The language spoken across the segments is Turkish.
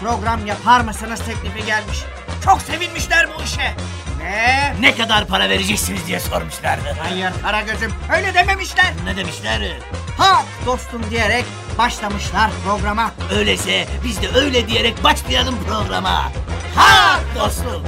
program yapar mısınız teklifi gelmiş. Çok sevinmişler bu işe. Ve Ne kadar para vereceksiniz diye sormuşlardı. hayır Karagöz'üm öyle dememişler. Ne demişler? Ha dostum diyerek başlamışlar programa. Öyleyse biz de öyle diyerek başlayalım programa. Ha dostum.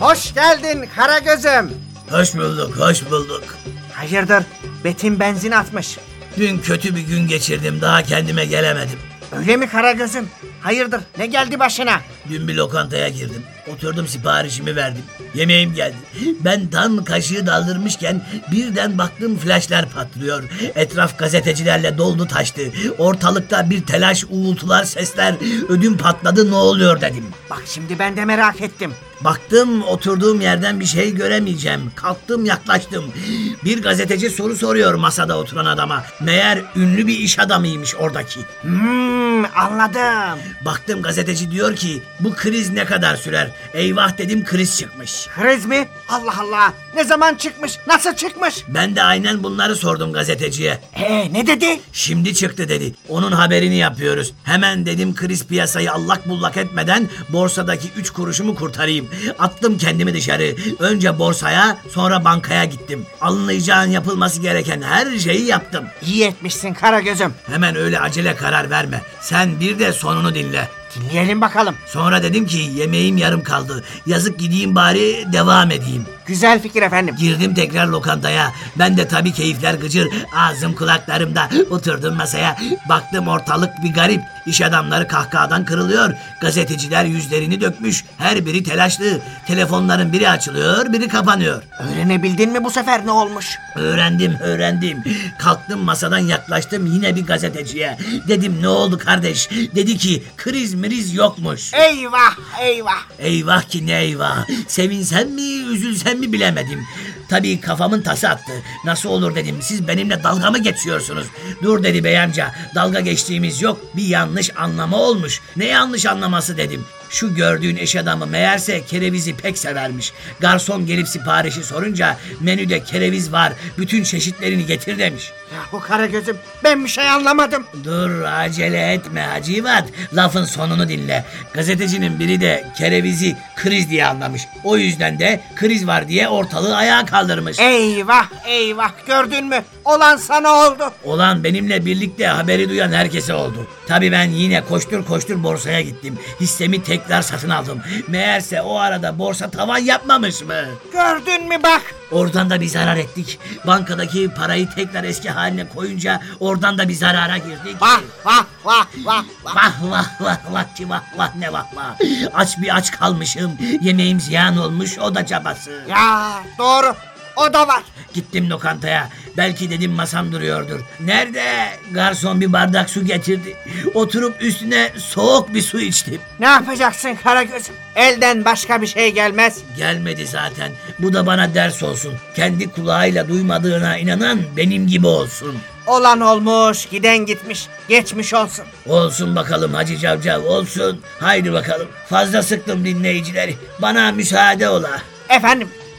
Hoş geldin Karagöz'üm. Hoş bulduk, hoş bulduk. Hayırdır Betim benzin atmış. Dün kötü bir gün geçirdim, daha kendime gelemedim. Öyle mi Karagöz'üm? Hayırdır ne geldi başına? Dün bir lokantaya girdim. Oturdum siparişimi verdim. Yemeğim geldi. Ben tam kaşığı daldırmışken birden baktım flaşlar patlıyor. Etraf gazetecilerle doldu taştı. Ortalıkta bir telaş, uğultular, sesler. Ödüm patladı ne oluyor dedim. Bak şimdi ben de merak ettim. Baktım oturduğum yerden bir şey göremeyeceğim. Kalktım yaklaştım. Bir gazeteci soru soruyor masada oturan adama. Meğer ünlü bir iş adamıymış oradaki. Hmm anladım. Baktım gazeteci diyor ki bu kriz ne kadar sürer? Eyvah dedim kriz çıkmış. Kriz mi? Allah Allah. Ne zaman çıkmış? Nasıl çıkmış? Ben de aynen bunları sordum gazeteciye. Ee ne dedi? Şimdi çıktı dedi. Onun haberini yapıyoruz. Hemen dedim kriz piyasayı allak bullak etmeden borsadaki üç kuruşumu kurtarayım. Attım kendimi dışarı. Önce borsaya sonra bankaya gittim. Alınacağın yapılması gereken her şeyi yaptım. İyi etmişsin Karagöz'üm. Hemen öyle acele karar verme. Sen bir de sonunu dinle. Dinleyelim bakalım. Sonra dedim ki yemeğim yarım kaldı. Yazık gideyim bari devam edeyim. Güzel fikir efendim. Girdim tekrar lokantaya. Ben de tabii keyifler gıcır. Ağzım kulaklarımda. Oturdum masaya. Baktım ortalık bir garip. İş adamları kahkahadan kırılıyor. Gazeteciler yüzlerini dökmüş. Her biri telaşlı. Telefonların biri açılıyor, biri kapanıyor. Öğrenebildin mi bu sefer ne olmuş? Öğrendim, öğrendim. Kalktım masadan yaklaştım yine bir gazeteciye. Dedim ne oldu kardeş? Dedi ki kriz miriz yokmuş. Eyvah eyvah. Eyvah ki ne eyvah. Sevinsem mi, üzülsem mi bilemedim. Tabii kafamın tası attı. Nasıl olur dedim. Siz benimle dalga mı geçiyorsunuz? Dur dedi bey amca. Dalga geçtiğimiz yok. Bir yanlış anlama olmuş. Ne yanlış anlaması dedim. Şu gördüğün eş adamı meğerse kerevizi pek severmiş. Garson gelip siparişi sorunca menüde kereviz var. Bütün çeşitlerini getir demiş. Ya bu Karagöz'üm ben bir şey anlamadım. Dur acele etme Hacivat. Lafın sonunu dinle. Gazetecinin biri de kerevizi kriz diye anlamış. O yüzden de kriz var diye ortalığı ayağa kaldırmış. Eyvah eyvah gördün mü? Olan sana oldu. Olan benimle birlikte haberi duyan herkese oldu. Tabii ben yine koştur koştur borsaya gittim. Hissemi tekrar satın aldım. Meğerse o arada borsa tavan yapmamış mı? Gördün mü bak. Oradan da bir zarar ettik. Bankadaki parayı tekrar eski haline koyunca oradan da bir zarara girdik. Vah vah vah vah vah. Vah vah vah vah ki vah vah ne vah vah. Aç bir aç kalmışım. Yemeğim ziyan olmuş o da cabası. Ya doğru o da var. Gittim lokantaya. Belki dedim masam duruyordur. Nerede? Garson bir bardak su getirdi. Oturup üstüne soğuk bir su içtim. Ne yapacaksın Karagöz'üm? Elden başka bir şey gelmez. Gelmedi zaten. Bu da bana ders olsun. Kendi kulağıyla duymadığına inanan benim gibi olsun. Olan olmuş, giden gitmiş. Geçmiş olsun. Olsun bakalım Hacı Cavcav olsun. Haydi bakalım. Fazla sıktım dinleyicileri. Bana müsaade ola. Efendim,